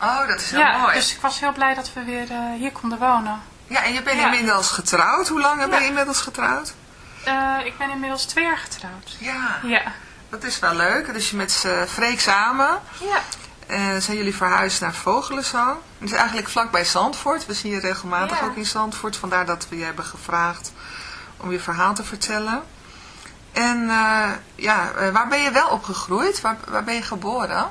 Oh, dat is heel ja, mooi. dus ik was heel blij dat we weer eh, hier konden wonen. Ja, en je bent Ja. inmiddels getrouwd. Hoe lang ben je inmiddels getrouwd? Eh, ik ben inmiddels twee jaar getrouwd. Ja, Ja. dat is wel leuk. Dus je met uh, Freek samen Ja. eh, zijn jullie verhuisd naar Vogelenzang. Het is eigenlijk vlakbij Zandvoort. We zien je regelmatig ook in Zandvoort. Vandaar dat we je hebben gevraagd om je verhaal te vertellen. En ja, waar ben je wel opgegroeid? Waar, waar ben je geboren?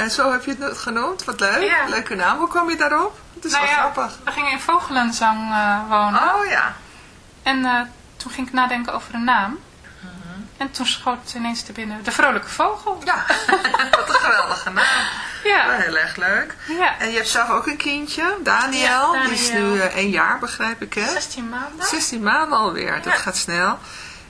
En zo heb je het genoemd. Wat leuk. Ja. Leuke naam. Hoe kwam je daarop? Het is Nou wel ja, grappig. We gingen in Vogelenzang eh, wonen. Oh ja. En eh, toen ging ik nadenken over een naam. En toen schoot het ineens te binnen. De Vrolijke Vogel. Ja, wat een geweldige naam. Wel Ja. heel erg leuk. Ja. En je hebt zelf ook een kindje, Daniel. Ja, Die is Daniel. nu eh, één jaar, begrijp ik, hè? 16 maanden. 16 maanden alweer, dat gaat snel.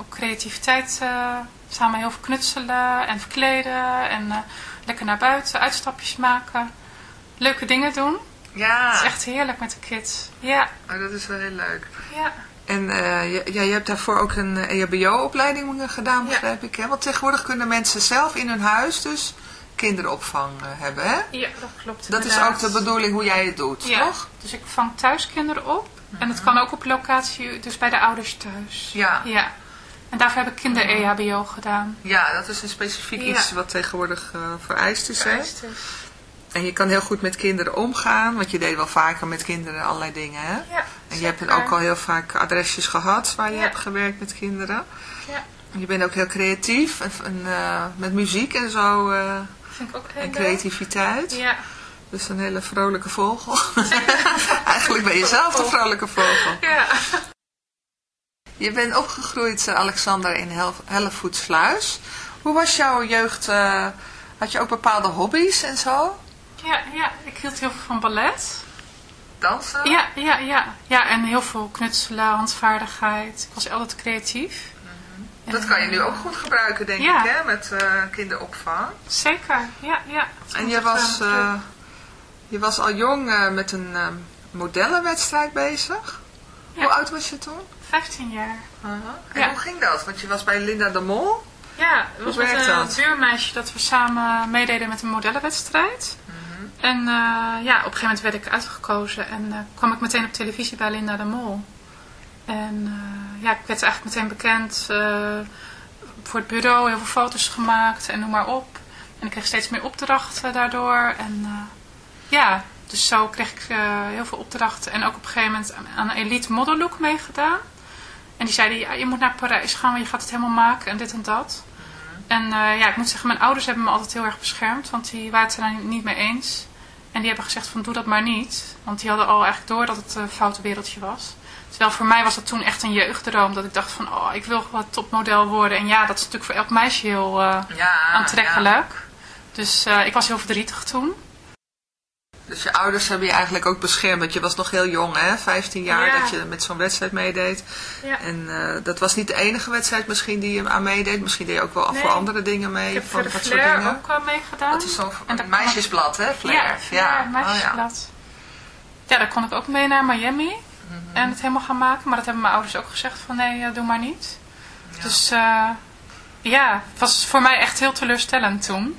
ook creativiteit eh, samen heel veel knutselen en verkleden. En eh, lekker naar buiten, uitstapjes maken. Leuke dingen doen. Ja, Het is echt heerlijk met de kids. Ja, oh, dat is wel heel leuk. ja. En eh, je, ja, je hebt daarvoor ook een EHBO-opleiding gedaan, begrijp ik. Hè? Want tegenwoordig kunnen mensen zelf in hun huis dus kinderopvang hebben, hè? Ja, dat klopt. Dat is ook de bedoeling hoe jij het doet, Ja, toch? dus ik vang thuis kinderen op. En het kan ook op locatie, dus bij de ouders thuis. Ja. Ja. En daarvoor heb ik kinder-EHBO gedaan. Ja, dat is een specifiek Ja. iets wat tegenwoordig eh, vereist is? Vereist is. En je kan heel goed met kinderen omgaan, want je deed wel vaker met kinderen allerlei dingen, hè? Ja, En je hebt ook al heel vaak adresjes gehad waar je Ja. hebt gewerkt met kinderen. Ja, Je bent ook heel creatief, en, en, eh, met muziek en zo, eh, vind ik ook heel en leuk. creativiteit. Ja, Dus een hele vrolijke vogel. Eigenlijk ben je zelf een vrolijke vogel. ja. Je bent opgegroeid, eh, Alexander, in Hel Hellevoetsluis. Hoe was jouw jeugd? eh, had je ook bepaalde hobby's en zo? Ja, ja, ik hield heel veel van ballet. Dansen? Ja, ja, ja. Ja, en heel veel knutselen, handvaardigheid. Ik was altijd creatief. Dat kan je nu ook goed gebruiken, denk Ja. ik, hè? Met eh, kinderopvang. Zeker, ja, ja. En je was, je was al jong met een modellenwedstrijd bezig. Ja. Hoe oud was je toen? 15 jaar. En Ja. hoe ging dat? Want je was bij Linda de Mol. Ja, het was met een dat? buurmeisje dat we samen meededen met een modellenwedstrijd. En eh, ja, op een gegeven moment werd ik uitgekozen en eh, kwam ik meteen op televisie bij Linda de Mol. En eh, ja, ik werd eigenlijk meteen bekend voor het bureau, heel veel foto's gemaakt en noem maar op. En ik kreeg steeds meer opdrachten daardoor. En ja, dus zo kreeg ik heel veel opdrachten. En ook op een gegeven moment aan een Elite Model Look meegedaan. En die zeiden, ja, je moet naar Parijs gaan, want je gaat het helemaal maken en dit en dat. En ja, ik moet zeggen, mijn ouders hebben me altijd heel erg beschermd, want die waren het er niet mee eens. En die hebben gezegd van doe dat maar niet. Want die hadden al eigenlijk door dat het een foute wereldje was. Terwijl voor mij was dat toen echt een jeugddroom. Dat ik dacht van oh ik wil wat topmodel worden. En ja dat is natuurlijk voor elk meisje heel uh, ja, aantrekkelijk. Dus uh, ik was heel verdrietig toen. Dus je ouders hebben je eigenlijk ook beschermd. Want je was nog heel jong, hè? 15 jaar dat je met zo'n wedstrijd meedeed. Ja. En uh, dat was niet de enige wedstrijd misschien die je aan meedeed. Misschien deed je ook wel nee. voor andere dingen mee. Ik heb van, voor de ook uh, meegedaan. Dat is zo'n meisjesblad, hè? Flair. Ja, ja. meisjesblad. Oh, ja. daar kon ik ook mee naar Miami. Mm -hmm. En het helemaal gaan maken. Maar dat hebben mijn ouders ook gezegd van nee, uh, doe maar niet. Dus uh, ja, het was voor mij echt heel teleurstellend toen.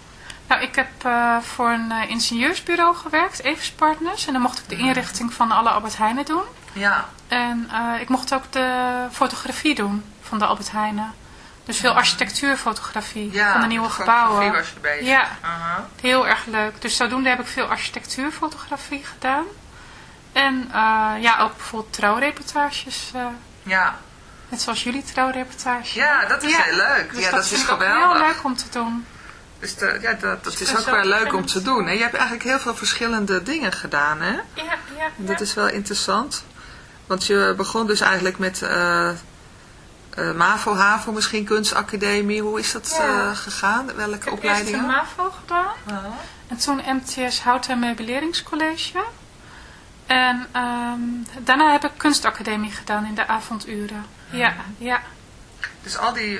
nou, ik heb uh, voor een uh, ingenieursbureau gewerkt, Evers Partners. En dan mocht ik de inrichting van alle Albert Heijnen doen. Ja. En uh, ik mocht ook de fotografie doen van de Albert Heijnen. Dus veel architectuurfotografie ja, van de nieuwe gebouwen. was je bezig. Ja, heel erg leuk. Dus zodoende heb ik veel architectuurfotografie gedaan. En ja, ook bijvoorbeeld trouwreportages. ja. Net zoals jullie trouwreportage. Ja, dat is heel leuk. Dus ja, dat, dat is geweldig. heel leuk om te doen. Dus de, ja, dat, dat is ook wel leuk om te doen. Hè? Je hebt eigenlijk heel veel verschillende dingen gedaan, hè? Ja, ja. En dat is wel interessant. Want je begon dus eigenlijk met uh, uh, MAVO, HAVO, misschien kunstacademie. Hoe is dat ja. uh, gegaan? Welke opleidingen? Ik heb eerst MAVO gedaan. -huh. En toen MTS Hout- en Meubileringscollege. En um, daarna heb ik kunstacademie gedaan in de avonduren. Ja, ja. Dus al die,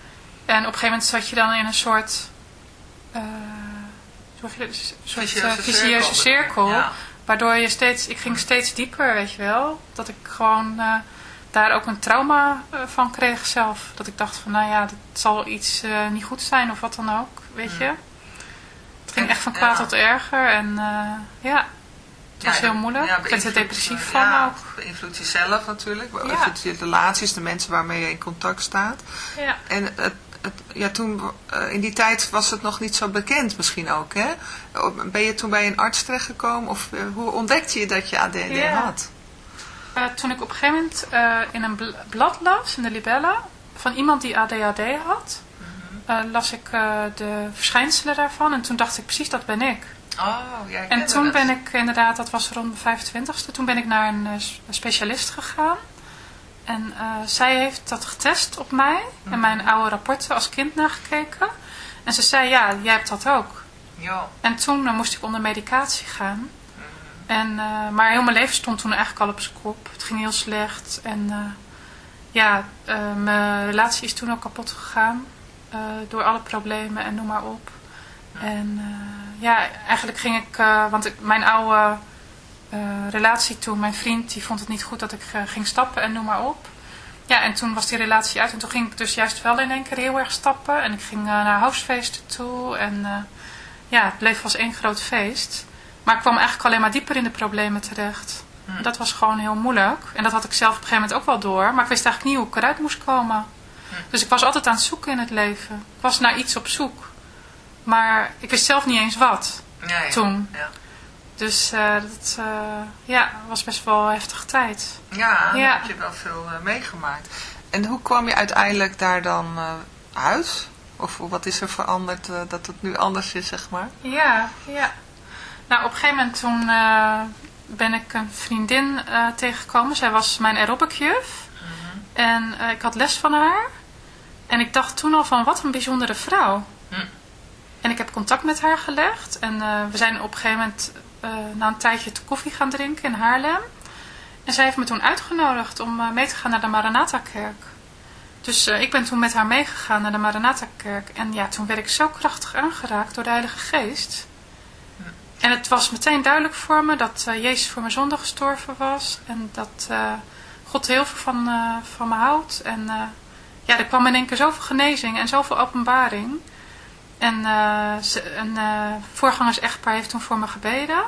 En op een gegeven moment zat je dan in een soort... Uh, een soort vicieuze, vicieuze cirkel. Ja. Waardoor je steeds, ik ging steeds dieper, weet je wel. Dat ik gewoon uh, daar ook een trauma uh, van kreeg zelf. Dat ik dacht van, nou ja, dat zal iets niet goed zijn of wat dan ook, weet je. Het ging echt van kwaad ja. tot erger en ja, het was heel moeilijk. Ja, ik werd er depressief van ja, ook. beïnvloedt jezelf natuurlijk, beïnvloedt je relaties, de mensen waarmee je in contact staat. Ja. En het, ja, toen, uh, in die tijd was het nog niet zo bekend misschien ook, hè? Ben je toen bij een arts terechtgekomen of uh, hoe ontdekte je dat je ADD ja. had? Uh, toen ik op een gegeven moment in een bl blad las, in de Libella, van iemand die ADHD had, mm -hmm. las ik de verschijnselen daarvan en toen dacht ik precies, dat ben ik. Oh, ja, ik en toen ben ik inderdaad, dat was rond de 25ste, toen ben ik naar een specialist gegaan. En uh, zij heeft dat getest op mij en mijn oude rapporten als kind nagekeken. En ze zei, ja, jij hebt dat ook. Ja. En toen uh, moest ik onder medicatie gaan. Mm -hmm. en, uh, maar heel mijn leven stond toen eigenlijk al op zijn kop. Het ging heel slecht. En ja, mijn relatie is toen ook kapot gegaan. door alle problemen en noem maar op. Ja. En ja, eigenlijk ging ik, want ik, mijn oude relatie toen. Mijn vriend die vond het niet goed dat ik uh, ging stappen en noem maar op. Ja, en toen was die relatie uit en toen ging ik dus juist wel in één keer heel erg stappen. En ik ging uh, naar housefeesten toe en ja, het bleef als één groot feest. Maar ik kwam eigenlijk alleen maar dieper in de problemen terecht. Hm. Dat was gewoon heel moeilijk. En dat had ik zelf op een gegeven moment ook wel door. Maar ik wist eigenlijk niet hoe ik eruit moest komen. Hm. Dus ik was altijd aan het zoeken in het leven. Ik was naar iets op zoek. Maar ik wist zelf niet eens wat. Ja, ja. Toen. Ja. Dus uh, dat uh, ja, was best wel een heftige tijd. Ja, ja. heb je wel veel uh, meegemaakt. En hoe kwam je uiteindelijk daar dan uit? Of wat is er veranderd dat het nu anders is, zeg maar? Ja, ja. Nou, op een gegeven moment toen ben ik een vriendin tegengekomen. Zij was mijn aerobicjuf. Mm -hmm. En ik had les van haar. En ik dacht toen al van, wat een bijzondere vrouw. Mm. En ik heb contact met haar gelegd. En we zijn op een gegeven moment uh, na een tijdje te koffie gaan drinken in Haarlem. En zij heeft me toen uitgenodigd om uh, mee te gaan naar de Maranatha-kerk. Dus uh, ik ben toen met haar meegegaan naar de Maranatha-kerk. En ja, toen werd ik zo krachtig aangeraakt door de Heilige Geest. En het was meteen duidelijk voor me dat Jezus voor mijn zonde gestorven was. En dat God heel veel van, van me houdt. En ja, er kwam in één keer zoveel genezing en zoveel openbaring. En uh, een uh, voorgangers-echtpaar heeft toen voor me gebeden.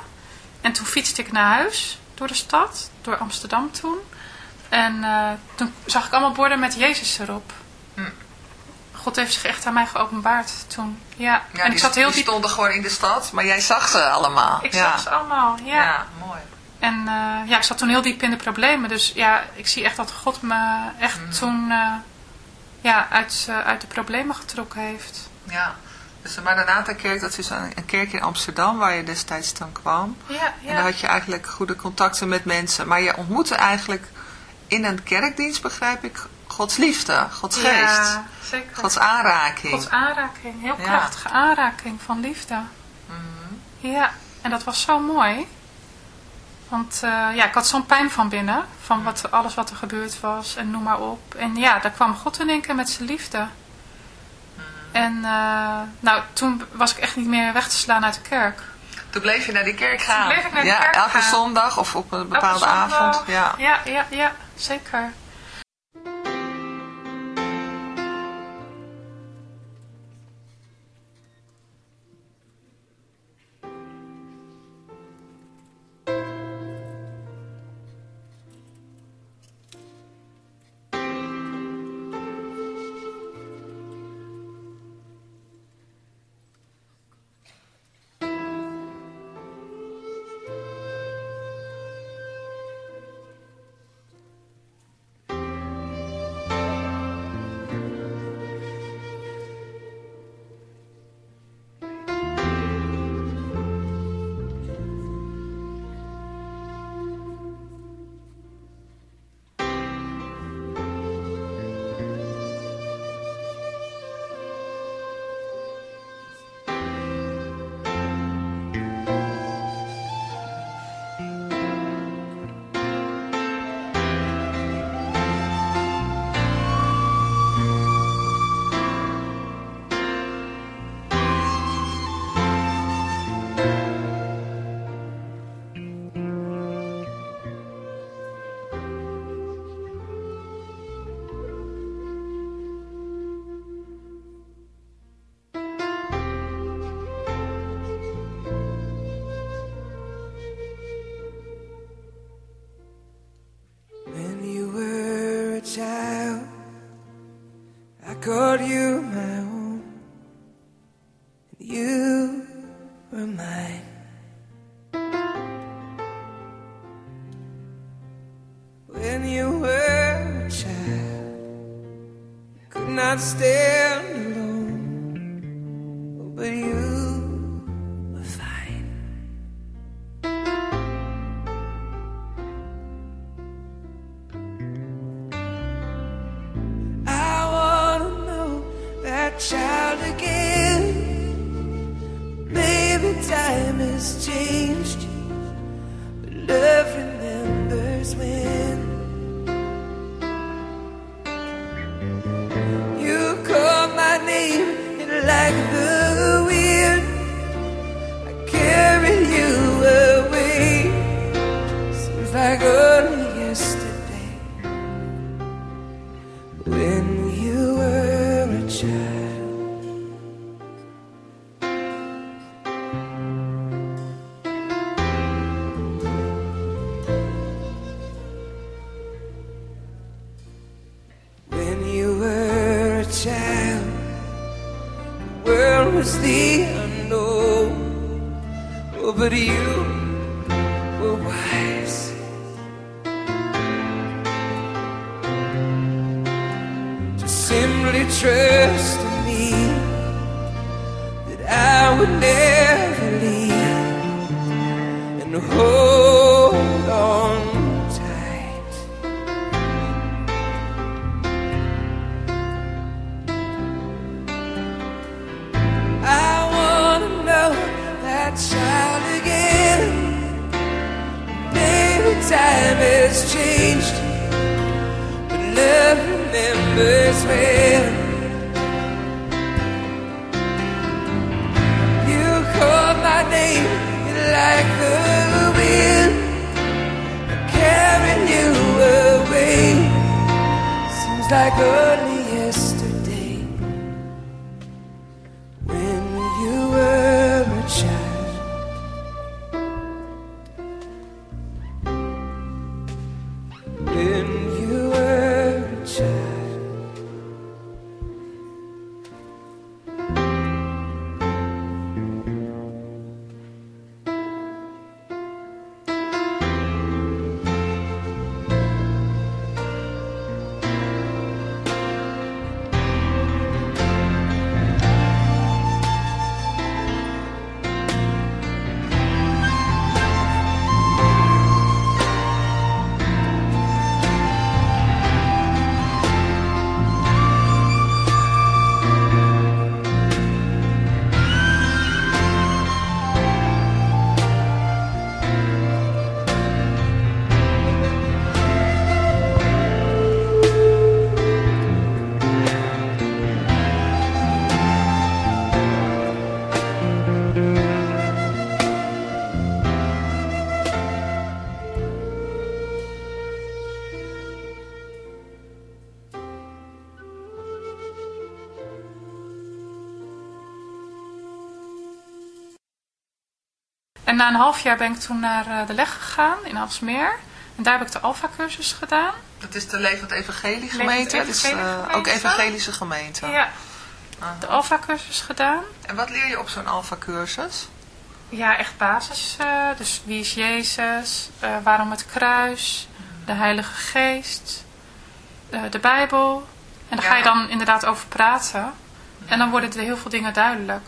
En toen fietste ik naar huis door de stad, door Amsterdam toen. En uh, toen zag ik allemaal borden met Jezus erop. Hm. God heeft zich echt aan mij geopenbaard toen. Ja, Ja, en die, ik zat heel die diep... stonden gewoon in de stad, maar jij zag ze allemaal. Ik ja. zag ze allemaal, ja. Ja, mooi. En eh, ja, ik zat toen heel diep in de problemen. Dus ja, ik zie echt dat God me echt Mhm. toen eh, ja, uit, eh, uit de problemen getrokken heeft. Ja. Dus de Maranatha-kerk, dat is een, een kerk in Amsterdam waar je destijds dan kwam. Ja, En daar had je eigenlijk goede contacten met mensen. Maar je ontmoette eigenlijk in een kerkdienst, begrijp ik, Gods liefde, Gods geest, Ja, zeker. Gods aanraking. Gods aanraking. Heel krachtige aanraking van liefde. Mhm. Ja, en dat was zo mooi. Want eh, ja, ik had zo'n pijn van binnen. Van wat, alles wat er gebeurd was en noem maar op. En ja, daar kwam God in één keer met zijn liefde. En eh, nou, toen was ik echt niet meer weg te slaan uit de kerk. Toen bleef je naar die kerk gaan. bleef ik naar die ja, kerk elke gaan. zondag of op een bepaalde zondag. avond. Ja. Ja, ja, ja, zeker. not stay. Na een half jaar ben ik toen naar eh, de leg gegaan in Alsmeer. En daar heb ik de Alpha-cursus gedaan. Dat is de Levend Evangelie gemeente. Eh, ook evangelische gemeente. Ja, de Alpha-cursus gedaan. En wat leer je op zo'n Alpha-cursus? Ja, echt basis. eh, dus wie is Jezus? Waarom het kruis? De Heilige Geest? de Bijbel? En daar ga je dan inderdaad over praten. En dan worden er heel veel dingen duidelijk.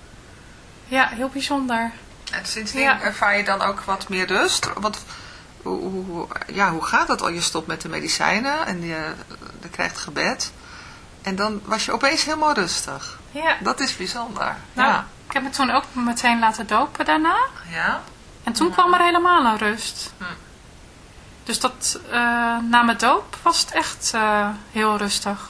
Ja, heel bijzonder. En sindsdien Ja. ervaar je dan ook wat meer rust. Want hoe, hoe, ja, hoe gaat dat al? Je stopt met de medicijnen en je, je krijgt gebed. En dan was je opeens helemaal rustig. Ja, Dat is bijzonder. nou, Ja. ik heb me toen ook meteen laten dopen daarna. Ja? En toen kwam er helemaal een rust. Hm. Dus dat, eh, na mijn doop was het echt eh, heel rustig.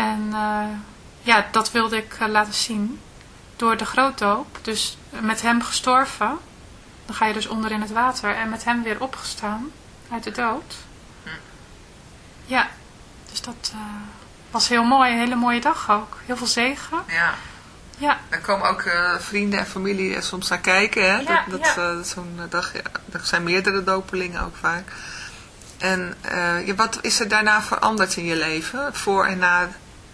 En eh, ja, dat wilde ik eh, laten zien door de grootdoop. Dus met hem gestorven, dan ga je dus onder in het water. En met hem weer opgestaan uit de dood. Ja, dus dat eh, was heel mooi. Een hele mooie dag ook. Heel veel zegen. Ja. Ja, Er komen ook eh, vrienden en familie soms naar kijken. Hè? Ja, dat dat ja. eh, zo'n dag, ja, er zijn meerdere dopelingen ook vaak. En eh, wat is er daarna veranderd in je leven? Voor en na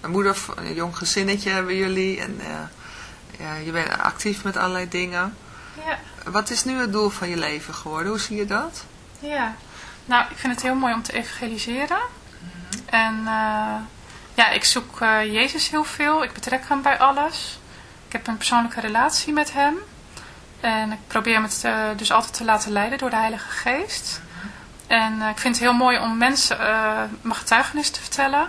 een moeder van een jong gezinnetje hebben jullie. En eh, ja, je bent actief met allerlei dingen. Ja, Wat is nu het doel van je leven geworden? Hoe zie je dat? ja. Nou, ik vind het heel mooi om te evangeliseren. En eh, ja, ik zoek eh, Jezus heel veel. Ik betrek hem bij alles. Ik heb een persoonlijke relatie met hem. En ik probeer me te- dus altijd te laten leiden door de Heilige Geest. En ik vind het heel mooi om mensen mijn getuigenis te vertellen.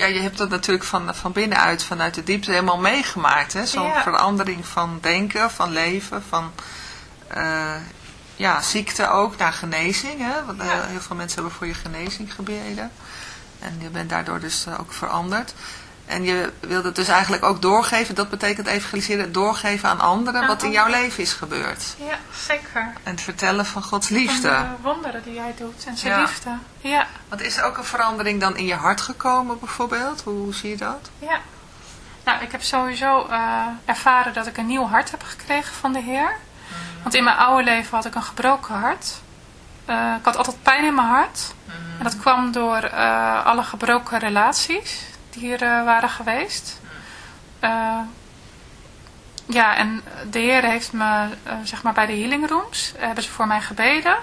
ja, je hebt dat natuurlijk van, van binnenuit, vanuit de diepte helemaal meegemaakt. hè? Zo'n Ja. verandering van denken, van leven, van eh, ja, ziekte ook naar genezing. Hè? Want eh, Ja. heel veel mensen hebben voor je genezing gebeden. En je bent daardoor dus eh, ook veranderd. En je wilde het dus eigenlijk ook doorgeven, dat betekent evangeliseren, doorgeven aan anderen Aan wat in jouw leven is gebeurd. ja zeker. En het vertellen van Gods Van liefde. de wonderen die jij doet en zijn Ja. liefde. Ja, Want is er ook een verandering dan in je hart gekomen bijvoorbeeld? Hoe, hoe zie je dat? ja. Nou, ik heb sowieso eh, ervaren dat ik een nieuw hart heb gekregen van de Heer. Want in mijn oude leven had ik een gebroken hart. Eh, ik had altijd pijn in mijn hart. En dat kwam door eh, alle gebroken relaties die er eh, waren geweest. Eh, ja, en de Heer heeft me, eh, zeg maar bij de healing rooms, hebben ze voor mij gebeden.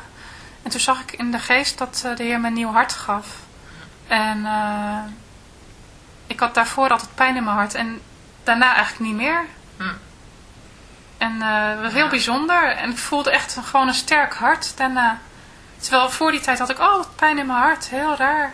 En toen zag ik in de geest dat de Heer me een nieuw hart gaf. En ik had daarvoor altijd pijn in mijn hart en daarna eigenlijk niet meer. Hm. En was heel bijzonder. En ik voelde echt gewoon een sterk hart daarna. Terwijl voor die tijd had ik altijd pijn in mijn hart. Heel raar.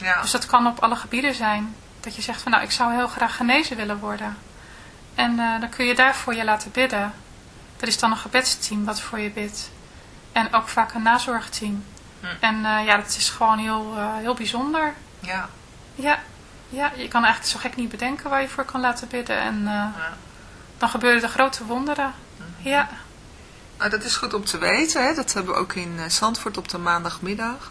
Ja, Dus dat kan op alle gebieden zijn. Dat je zegt van nou, ik zou heel graag genezen willen worden. En eh, dan kun je daarvoor je laten bidden. Er is dan een gebedsteam wat voor je bidt. En ook vaak een nazorgteam. Hm. En eh, ja, dat is gewoon heel, eh, heel bijzonder. ja, Ja, ja, je kan eigenlijk zo gek niet bedenken waar je voor kan laten bidden. En ja. dan gebeuren er grote wonderen. Ja, Nou, dat is goed om te weten. Hè? Dat hebben we ook in Zandvoort op de maandagmiddag.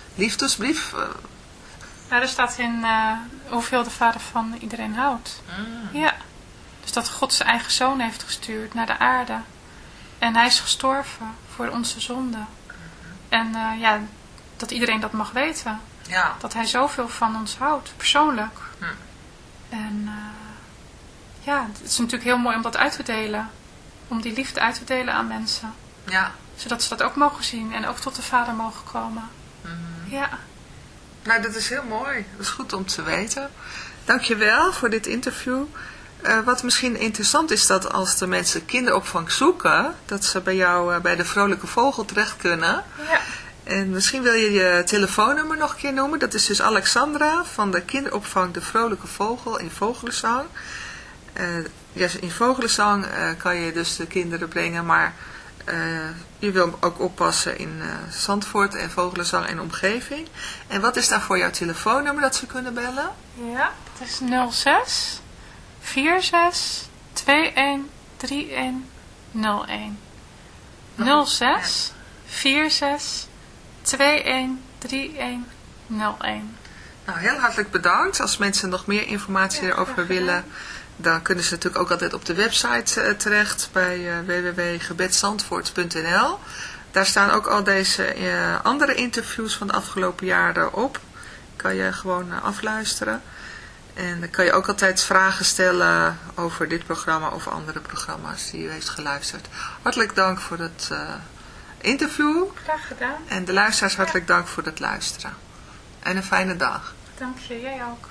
liefdesbrief? Nou, er staat in eh, hoeveel de vader van iedereen houdt. Ja. Dus dat God zijn eigen zoon heeft gestuurd naar de aarde. En hij is gestorven voor onze zonden. En eh, ja, dat iedereen dat mag weten. ja, Dat hij zoveel van ons houdt, persoonlijk. Hm. En eh, ja, het is natuurlijk heel mooi om dat uit te delen. Om die liefde uit te delen aan mensen. ja. Zodat ze dat ook mogen zien en ook tot de vader mogen komen. Ja. Nou, dat is heel mooi. Dat is goed om te weten. Dankjewel voor dit interview. Eh, wat misschien interessant is dat als de mensen kinderopvang zoeken, dat ze bij jou eh, bij de Vrolijke Vogel terecht kunnen. Ja. En misschien wil je je telefoonnummer nog een keer noemen. Dat is dus Alexandra van de kinderopvang De Vrolijke Vogel in Vogelenzang. Ja, in Vogelenzang kan je dus de kinderen brengen, maar eh, je wil ook oppassen in eh, Zandvoort en Vogelenzang en omgeving. En wat is daar voor jouw telefoonnummer dat ze kunnen bellen? Ja, het is 06 46 21 31 01. 06 46 21 31 01. Nou, heel hartelijk bedankt. Als mensen nog meer informatie Ja, erover willen, dan kunnen ze natuurlijk ook altijd op de website eh, terecht bij eh www.gebedsandvoort.nl. Daar staan ook al deze eh, andere interviews van de afgelopen jaren op. Kan je gewoon afluisteren. En dan kan je ook altijd vragen stellen over dit programma of andere programma's die u heeft geluisterd. Hartelijk dank voor het interview. Graag gedaan. En de luisteraars hartelijk dank voor het luisteren. En een fijne dag. Dank je, jij ook.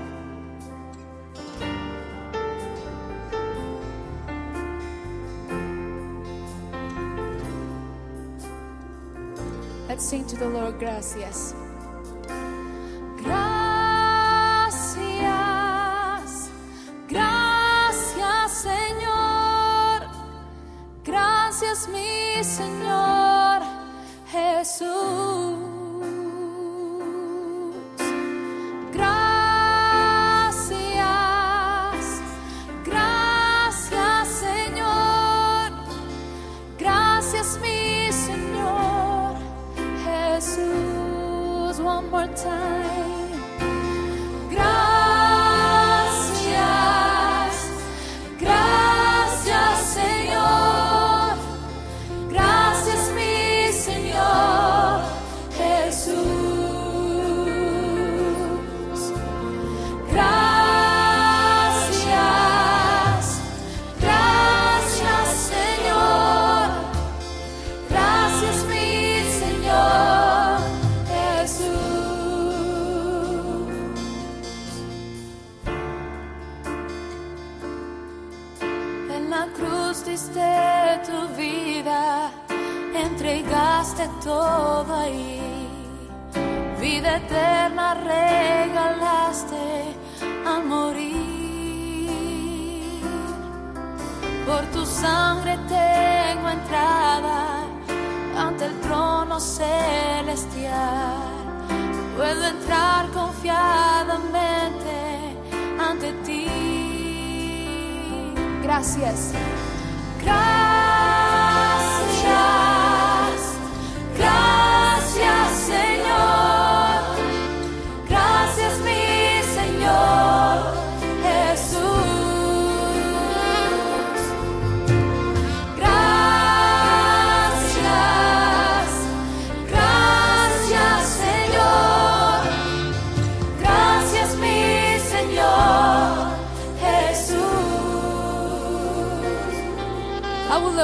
Sing to the Lord, gracias. Gracias, gracias Señor, gracias mi Señor Por tu sangre tengo entrada ante el trono celestial. Puedo entrar confiadamente ante ti. Gracias. Gracias,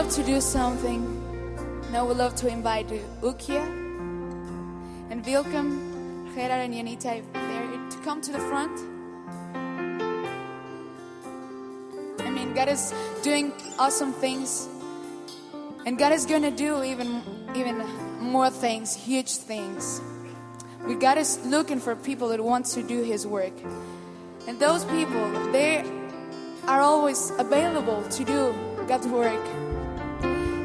love to do something. Now we love to invite Ukia and welcome Gerard and Yanita there to come to the front. I mean, God is doing awesome things. And God is to do even even more things, huge things. We God is looking for people that want to do his work. And those people, they are always available to do God's work.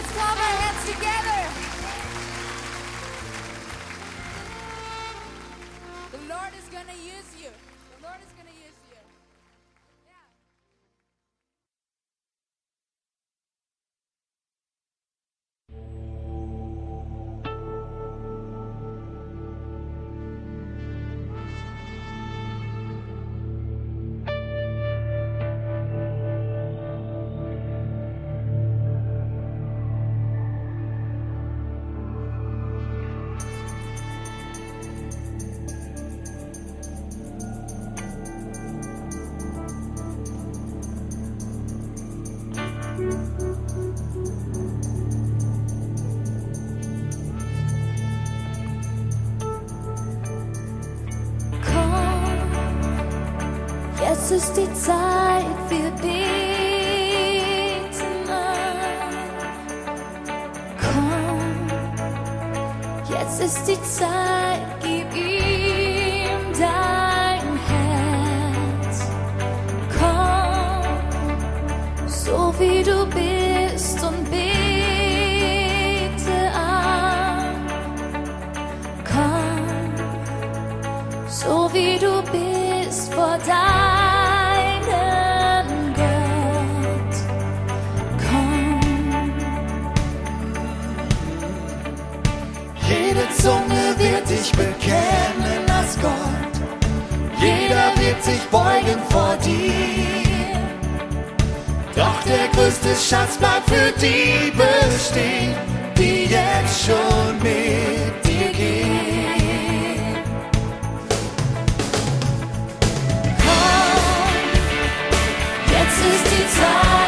Let's clap our hands. Doch der größte Schatz bleibt für die bestehen, die jetzt schon mit dir gehen. Komm, jetzt ist die Zeit.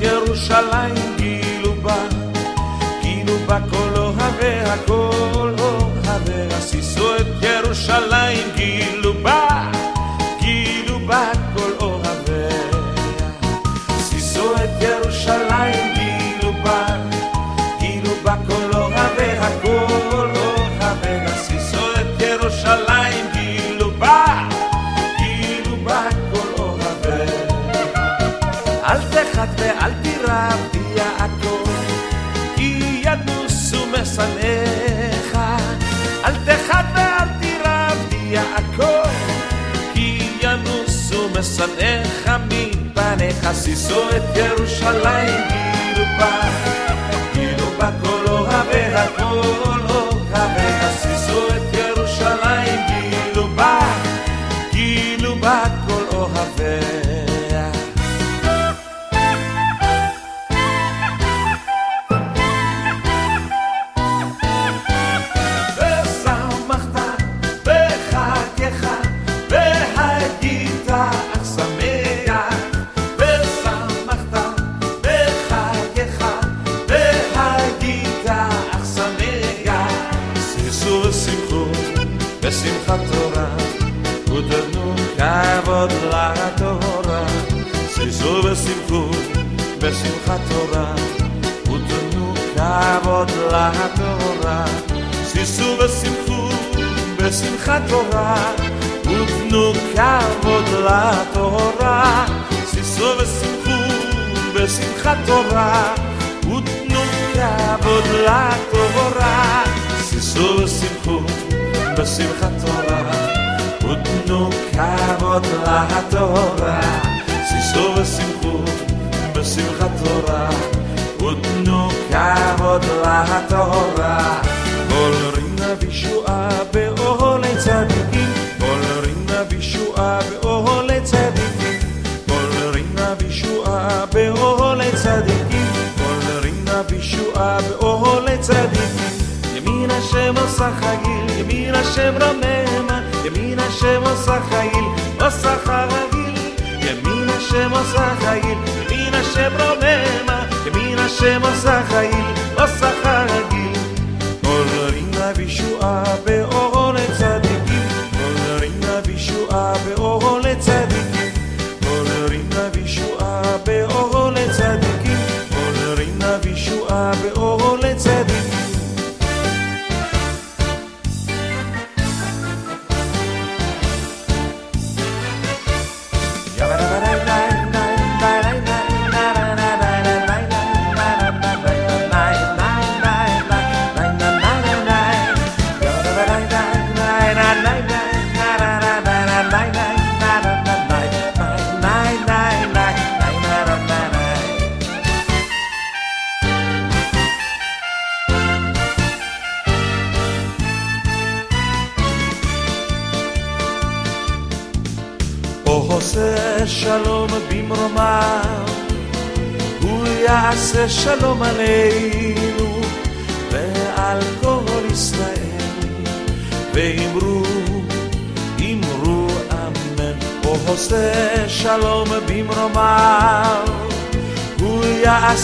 ירושלים גילו בה גילו בה כל אוהביה כל אוהביה שישו את ירושלים גילו בה גילו בה סיסו את ירושלים ברובה כבוד לתורה. שישו ושמחו בשמחת תורה, ותנו כבוד לתורה. שישו ושמחו בשמחת תורה, ותנו כבוד לתורה. כל רינה בישועה באוהלי צדיקים. ימין השם עושה חגיל, ימין השם רוממה, ימין השם עושה חיל, עושה חגיל. ימין השם עושה חיל, ימין השם רוממה, ימין השם עושה חיל, עושה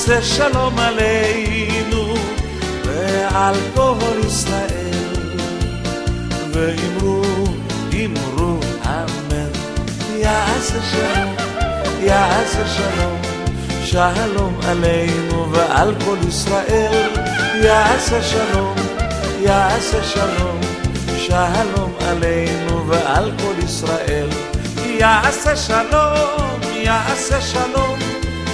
יעשה שלום עלינו ועל כל ישראל. ואמרו, אמרו אמן. יעשה שלום, יעשה שלום, שלום עלינו ועל כל ישראל. יעשה שלום, יעשה שלום, שלום עלינו ועל כל ישראל. יעשה שלום, יעשה שלום,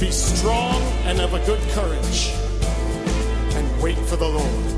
Be strong and of a good courage, and wait for the Lord.